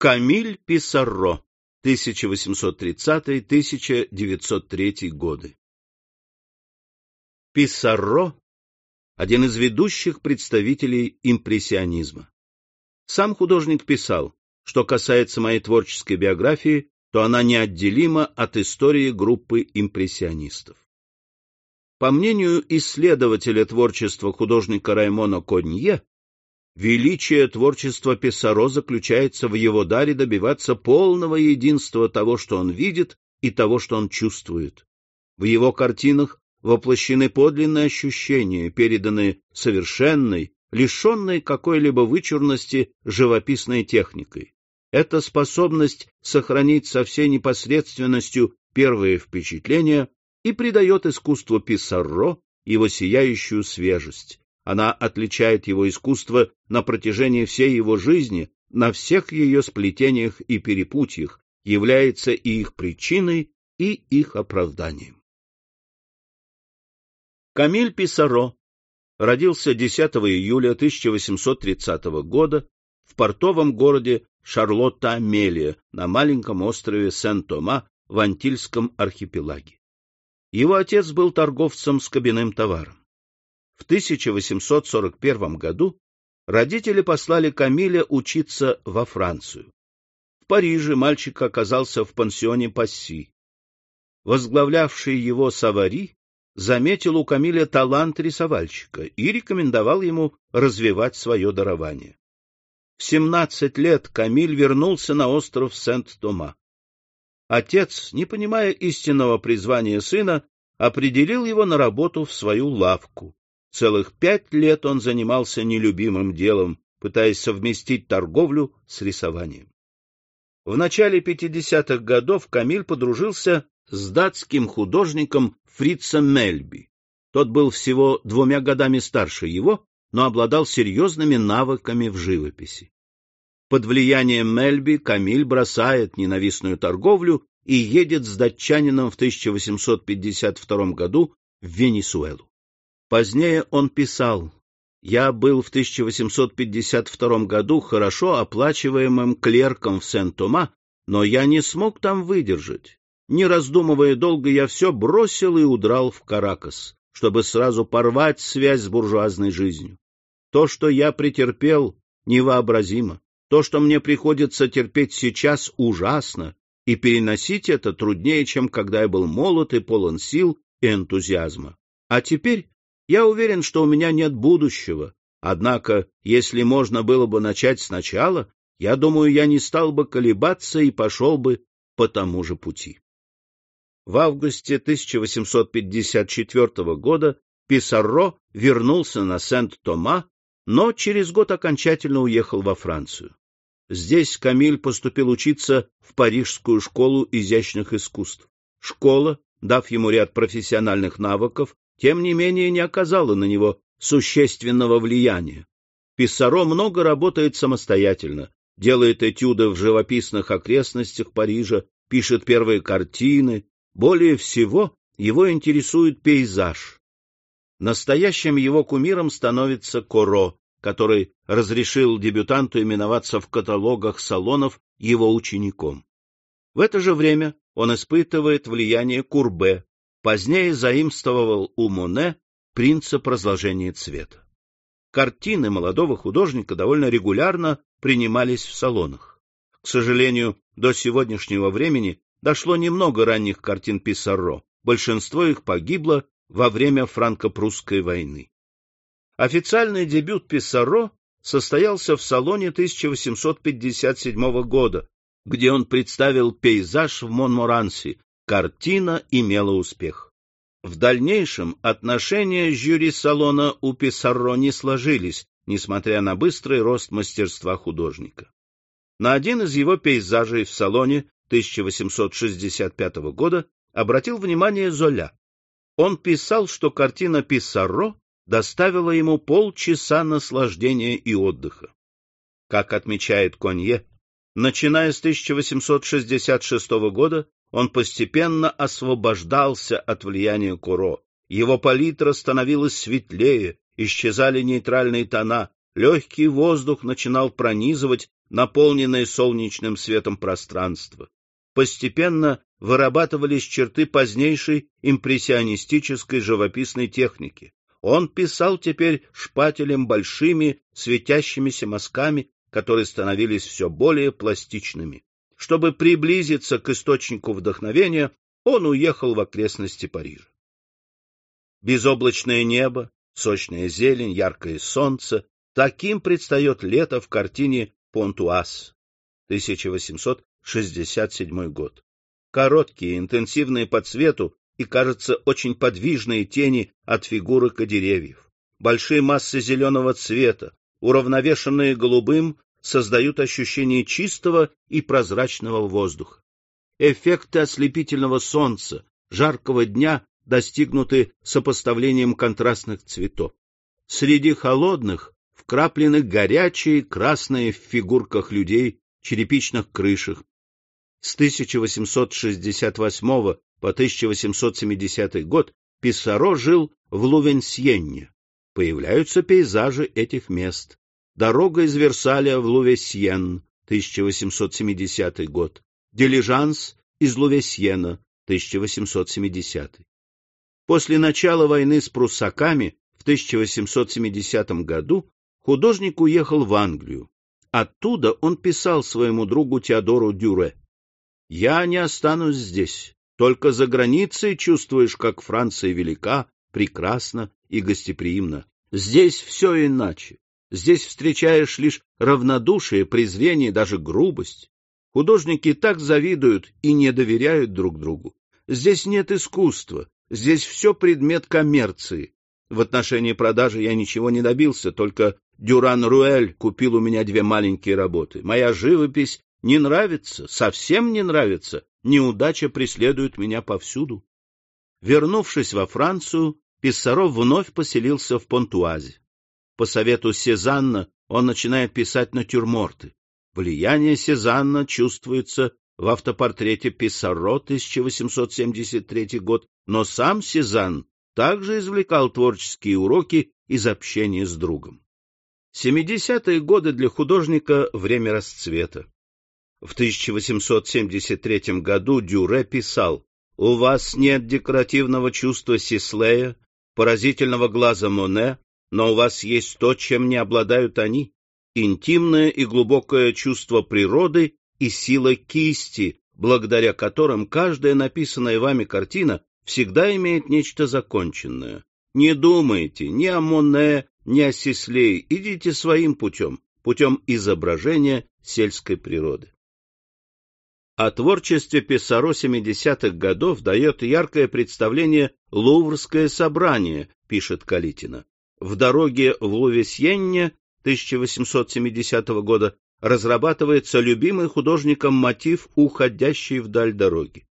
Камиль Писарро, 1830-1903 годы. Писарро – один из ведущих представителей импрессионизма. Сам художник писал, что касается моей творческой биографии, то она неотделима от истории группы импрессионистов. По мнению исследователя творчества художника Раймона Конье, величие творчества Писаро заключается в его даре добиваться полного единства того, что он видит, и того, что он чувствует. В его картинах воплощены подлинные ощущения, переданные совершенной, лишенной какой-либо вычурности живописной техникой. Эта способность сохранить со всей непосредственностью первые впечатления и придает искусству Писсарро его сияющую свежесть. Она отличает его искусство на протяжении всей его жизни, на всех ее сплетениях и перепутьях, является и их причиной, и их оправданием. Камиль Писаро родился 10 июля 1830 года в портовом городе Шарлотта-Амелия на маленьком острове Сен-Тома в Антильском архипелаге. Его отец был торговцем с кабинным товаром. В 1841 году родители послали Камиля учиться во Францию. В Париже мальчик оказался в пансионе Пасси. Возглавлявший его Савари заметил у Камиля талант рисовальщика и рекомендовал ему развивать свое дарование. В 17 лет Камиль вернулся на остров Сент-Тома. Отец, не понимая истинного призвания сына, определил его на работу в свою лавку. Целых пять лет он занимался нелюбимым делом, пытаясь совместить торговлю с рисованием. В начале 50-х годов Камиль подружился с датским художником Фрицем Мельби. Тот был всего двумя годами старше его, но обладал серьезными навыками в живописи. Под влиянием Мельби Камиль бросает ненавистную торговлю и едет с датчанином в 1852 году в Венесуэлу. Позднее он писал, «Я был в 1852 году хорошо оплачиваемым клерком в Сен-Тома, но я не смог там выдержать. Не раздумывая долго, я все бросил и удрал в Каракас, чтобы сразу порвать связь с буржуазной жизнью. То, что я претерпел, невообразимо. То, что мне приходится терпеть сейчас, ужасно, и переносить это труднее, чем когда я был молод и полон сил и энтузиазма. А теперь я уверен, что у меня нет будущего. Однако, если можно было бы начать сначала, я думаю, я не стал бы колебаться и пошел бы по тому же пути. В августе 1854 года Писарро вернулся на Сент-Тома, но через год окончательно уехал во Францию. Здесь Камиль поступил учиться в Парижскую школу изящных искусств. Школа, дав ему ряд профессиональных навыков, тем не менее не оказала на него существенного влияния. Писсаро много работает самостоятельно, делает этюды в живописных окрестностях Парижа, пишет первые картины, более всего его интересует пейзаж. Настоящим его кумиром становится Коро, который разрешил дебютанту именоваться в каталогах салонов его учеником. В это же время он испытывает влияние Курбе, позднее заимствовал у Моне принцип разложения цвета. Картины молодого художника довольно регулярно принимались в салонах. К сожалению, до сегодняшнего времени дошло немного ранних картин Писарро, большинство их погибло во время франко-прусской войны. Официальный дебют Писарро состоялся в салоне 1857 года, где он представил пейзаж в Монморанси. Картина имела успех. В дальнейшем отношения жюри салона у Писарро не сложились, несмотря на быстрый рост мастерства художника. На один из его пейзажей в салоне 1865 года обратил внимание Золя. Он писал, что картина Писсаро доставила ему полчаса наслаждения и отдыха. Как отмечает Конье, начиная с 1866 года он постепенно освобождался от влияния Куро. Его палитра становилась светлее, исчезали нейтральные тона, легкий воздух начинал пронизывать наполненное солнечным светом пространство. Постепенно вырабатывались черты позднейшей импрессионистической живописной техники. Он писал теперь шпателем большими светящимися мазками, которые становились все более пластичными. Чтобы приблизиться к источнику вдохновения, он уехал в окрестности Парижа. Безоблачное небо, сочная зелень, яркое солнце — таким предстает лето в картине «Понтуаз» 1867 год. Короткие, интенсивные по цвету и, кажется, очень подвижные тени от фигурок и деревьев. Большие массы зеленого цвета, уравновешенные голубым, создают ощущение чистого и прозрачного воздуха. Эффекты ослепительного солнца, жаркого дня достигнуты сопоставлением контрастных цветов. Среди холодных вкраплены горячие красные в фигурках людей, черепичных крышах. С 1868 по 1870 год Писсаро жил в Лувенсьенне. Появляются пейзажи этих мест. Дорога из Версаля в Лувесьен, 1870 год. Дилижанс из Лувесьена, 1870. После начала войны с пруссаками в 1870 году художник уехал в Англию. Оттуда он писал своему другу Теодору Дюре. «Я не останусь здесь. Только за границей чувствуешь, как Франция велика, прекрасна и гостеприимна. Здесь все иначе. Здесь встречаешь лишь равнодушие, презрение, даже грубость. Художники так завидуют и не доверяют друг другу. Здесь нет искусства, здесь все предмет коммерции. В отношении продажи я ничего не добился, только Дюран Руэль купил у меня две маленькие работы. Моя живопись не нравится, совсем не нравится, неудача преследует меня повсюду. Вернувшись во Францию, Писсаро вновь поселился в Понтуазе. По совету Сезанна он начинает писать натюрморты. Влияние Сезанна чувствуется в автопортрете Писсаро 1873 год, но сам Сезанн также извлекал творческие уроки из общения с другом. 70-е годы для художника — время расцвета. В 1873 году Дюре писал «У вас нет декоративного чувства Сислея, поразительного глаза Моне, но у вас есть то, чем не обладают они — интимное и глубокое чувство природы и сила кисти, благодаря которым каждая написанная вами картина всегда имеет нечто законченное. Не думайте ни о Моне, ни о Сислее, идите своим путем, путем изображения сельской природы. О творчестве Писаро 70-х годов дает яркое представление «Луврское собрание», пишет Калитина. В дороге в Лувесьенне 1870 года разрабатывается любимый художником мотив, уходящий вдаль дороги.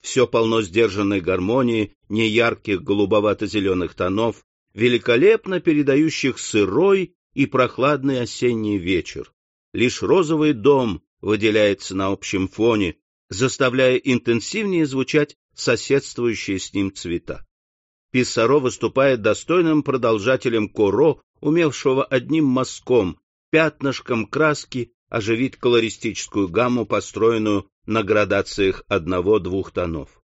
Все полно сдержанной гармонии, неярких голубовато-зеленых тонов, великолепно передающих сырой и прохладный осенний вечер. Лишь розовый дом выделяется на общем фоне, заставляя интенсивнее звучать соседствующие с ним цвета. Писсаро выступает достойным продолжателем Коро, умевшего одним мазком, пятнышком краски оживить колористическую гамму, построенную на градациях одного-двух тонов.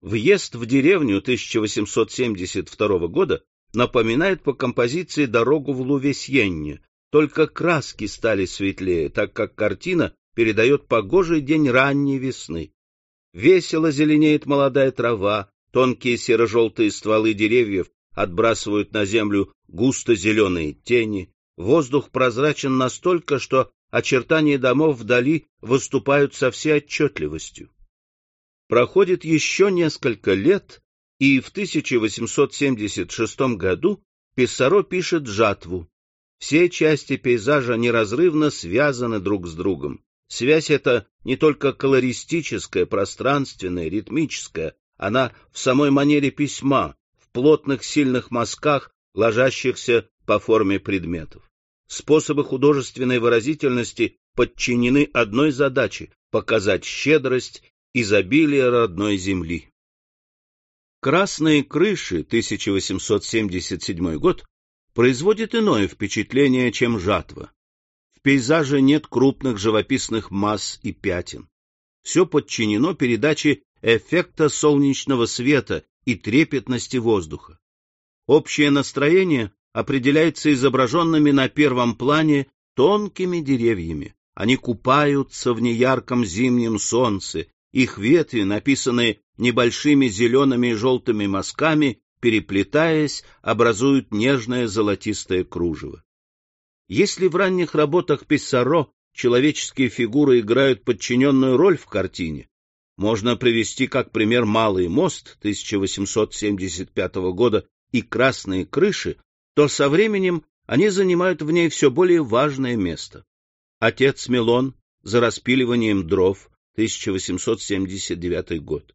Въезд в деревню 1872 года напоминает по композиции дорогу в Лувесьенне, только краски стали светлее, так как картина передает погожий день ранней весны. Весело зеленеет молодая трава, тонкие серо-желтые стволы деревьев отбрасывают на землю густо-зеленые тени, воздух прозрачен настолько, что очертания домов вдали выступают со всей отчетливостью. Проходит еще несколько лет, и в 1876 году Писсаро пишет «Жатву». Все части пейзажа неразрывно связаны друг с другом. Связь эта не только колористическая, пространственная, ритмическая, она в самой манере письма, в плотных сильных мазках, ложащихся по форме предметов. Способы художественной выразительности подчинены одной задаче — показать щедрость, изобилие родной земли. «Красные крыши» 1877 год производит иное впечатление, чем «Жатва». В пейзаже нет крупных живописных масс и пятен. Все подчинено передаче эффекта солнечного света и трепетности воздуха. Общее настроение определяется изображенными на первом плане тонкими деревьями. Они купаются в неярком зимнем солнце, их ветви, написанные небольшими зелеными и желтыми мазками, переплетаясь, образуют нежное золотистое кружево. Если в ранних работах Писсаро человеческие фигуры играют подчиненную роль в картине, можно привести как пример «Малый мост» 1875 года и «Красные крыши», то со временем они занимают в ней все более важное место. Отец Милон за распиливанием дров 1879 год.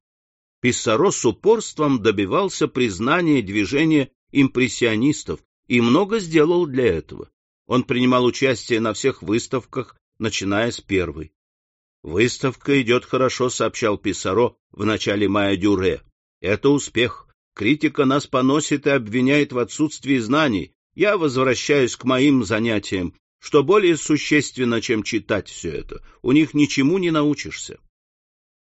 Писсаро с упорством добивался признания движения импрессионистов и много сделал для этого. Он принимал участие на всех выставках, начиная с первой. «Выставка идет хорошо», — сообщал Писсаро в начале мая Дюре. «Это успех. Критика нас поносит и обвиняет в отсутствии знаний. Я возвращаюсь к моим занятиям, что более существенно, чем читать все это. У них ничему не научишься.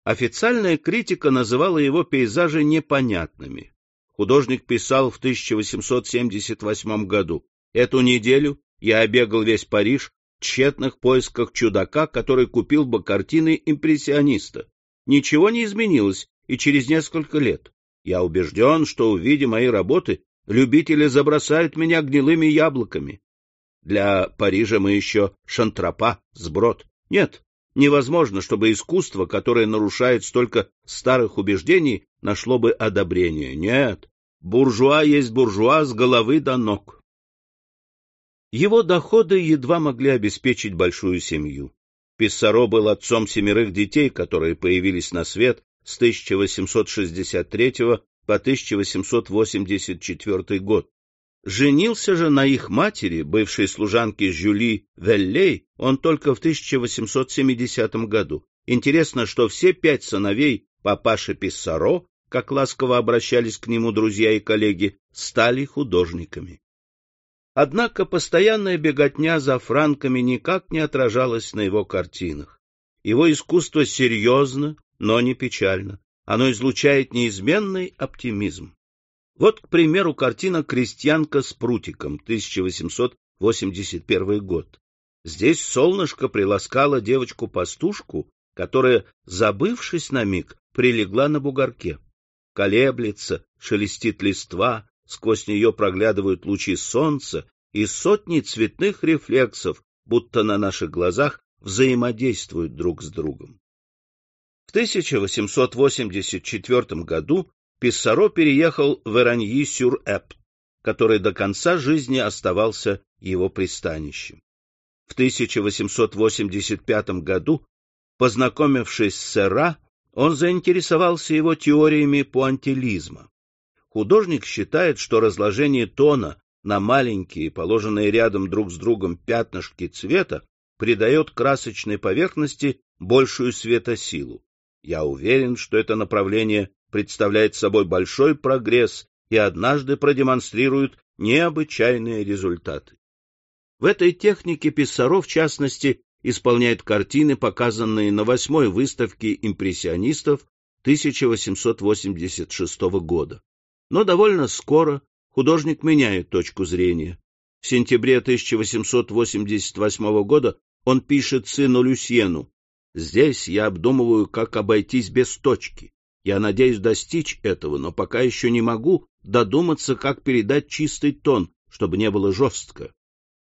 Официальная критика называла его пейзажи непонятными. Художник писал в 1878 году. Эту неделю я обегал весь Париж тщетных поисках чудака, который купил бы картины импрессиониста. Ничего не изменилось и через несколько лет. Я убежден, что, увидя мои работы, любители забросают меня гнилыми яблоками. Для Парижа мы еще шантропа, сброд. Нет, невозможно, чтобы искусство, которое нарушает столько старых убеждений, нашло бы одобрение. Нет, буржуа есть буржуа с головы до ног. Его доходы едва могли обеспечить большую семью. Писсаро был отцом семерых детей, которые появились на свет с 1863 по 1884 год. Женился же на их матери, бывшей служанке Жюли Веллей, он только в 1870 году. Интересно, что все пять сыновей папаши Писсаро, как ласково обращались к нему друзья и коллеги, стали художниками. Однако постоянная беготня за франками никак не отражалась на его картинах. Его искусство серьезно, но не печально. Оно излучает неизменный оптимизм. Вот, к примеру, картина «Крестьянка с прутиком» 1881 год. Здесь солнышко приласкало девочку-пастушку, которая, забывшись на миг, прилегла на бугорке. Колеблется, шелестит листва, сквозь нее проглядывают лучи солнца и сотни цветных рефлексов, будто на наших глазах взаимодействуют друг с другом. В 1884 году Писсаро переехал в Эраньи-сюр-Эп, который до конца жизни оставался его пристанищем. В 1885 году, познакомившись с Сера, он заинтересовался его теориями пуантилизма. Художник считает, что разложение тона на маленькие, положенные рядом друг с другом пятнышки цвета, придает красочной поверхности большую светосилу. Я уверен, что это направление представляет собой большой прогресс и однажды продемонстрирует необычайные результаты. В этой технике Писсаро, в частности, исполняет картины, показанные на восьмой выставке импрессионистов 1886 года. Но довольно скоро художник меняет точку зрения. В сентябре 1888 года он пишет сыну Люсьену «Здесь я обдумываю, как обойтись без точки. Я надеюсь достичь этого, но пока еще не могу додуматься, как передать чистый тон, чтобы не было жестко.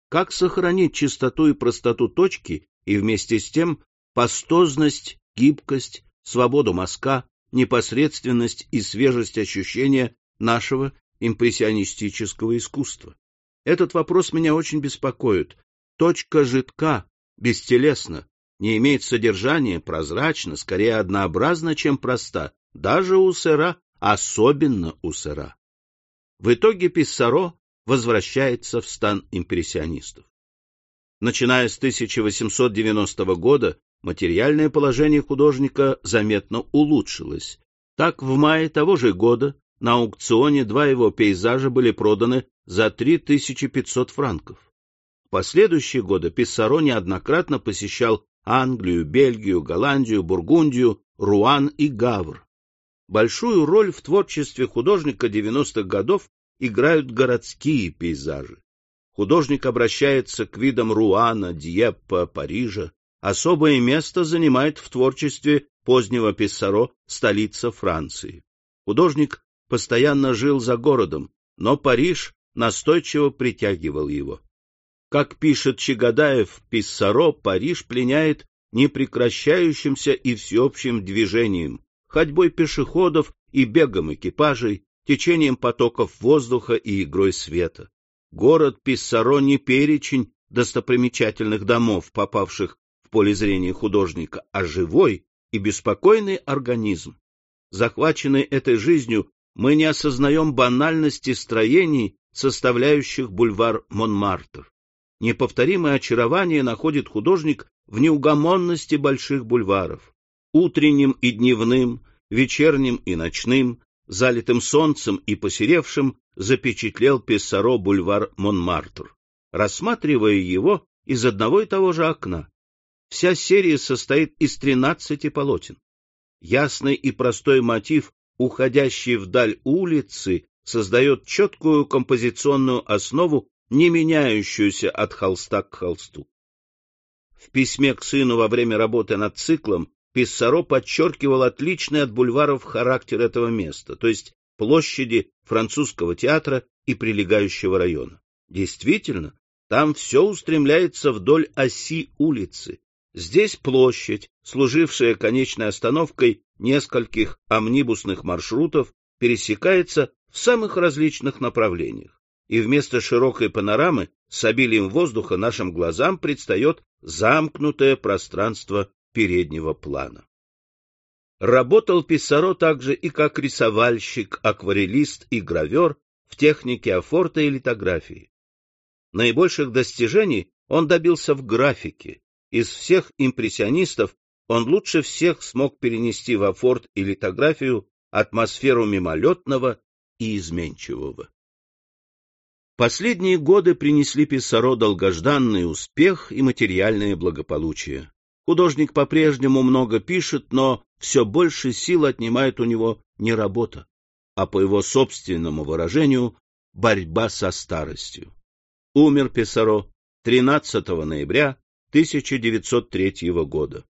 Как сохранить чистоту и простоту точки и вместе с тем пастозность, гибкость, свободу мазка, непосредственность и свежесть ощущения нашего импрессионистического искусства. Этот вопрос меня очень беспокоит. Точка жидка, бестелесна, не имеет содержания, прозрачна, скорее однообразна, чем проста, даже у Сера, особенно у Сера. В итоге Писсаро возвращается в стан импрессионистов. Начиная с 1890 года материальное положение художника заметно улучшилось. Так, в мае того же года на аукционе два его пейзажа были проданы за 3500 франков. последующие годы Писсаро неоднократно посещал Англию, Бельгию, Голландию, Бургундию, Руан и Гавр. Большую роль в творчестве художника 90-х годов играют городские пейзажи. Художник обращается к видам Руана, Дьеппа, Парижа. Особое место занимает в творчестве позднего Писсаро столица Франции. Художник постоянно жил за городом, но Париж настойчиво притягивал его. Как пишет Чагадаев, Писсаро Париж пленяет непрекращающимся и всеобщим движением, ходьбой пешеходов и бегом экипажей, течением потоков воздуха и игрой света. Город Писсаро не перечень достопримечательных домов, попавших в поле зрения художника, а живой и беспокойный организм. Захваченный этой жизнью, мы не осознаем банальности строений, составляющих бульвар Монмартр. Неповторимое очарование находит художник в неугомонности больших бульваров. Утренним и дневным, вечерним и ночным, залитым солнцем и посеревшим, запечатлел Писсаро бульвар Монмартр, рассматривая его из одного и того же окна. Вся серия состоит из тринадцати полотен. Ясный и простой мотив, уходящий вдаль улицы, создает четкую композиционную основу, не меняющуюся от холста к холсту. В письме к сыну во время работы над циклом Писсаро подчеркивал отличный от бульваров характер этого места, то есть площади французского театра и прилегающего района. Действительно, там все устремляется вдоль оси улицы. Здесь площадь, служившая конечной остановкой нескольких амнибусных маршрутов, пересекается в самых различных направлениях. И вместо широкой панорамы с обилием воздуха нашим глазам предстает замкнутое пространство переднего плана. Работал Писсаро также и как рисовальщик, акварелист и гравер в технике афорта и литографии. Наибольших достижений он добился в графике. Из всех импрессионистов он лучше всех смог перенести в афорт и литографию атмосферу мимолетного и изменчивого. Последние годы принесли Писсаро долгожданный успех и материальное благополучие. Художник по-прежнему много пишет, но все больше сил отнимает у него не работа, а по его собственному выражению борьба со старостью. Умер Писаро 13 ноября 1903 года.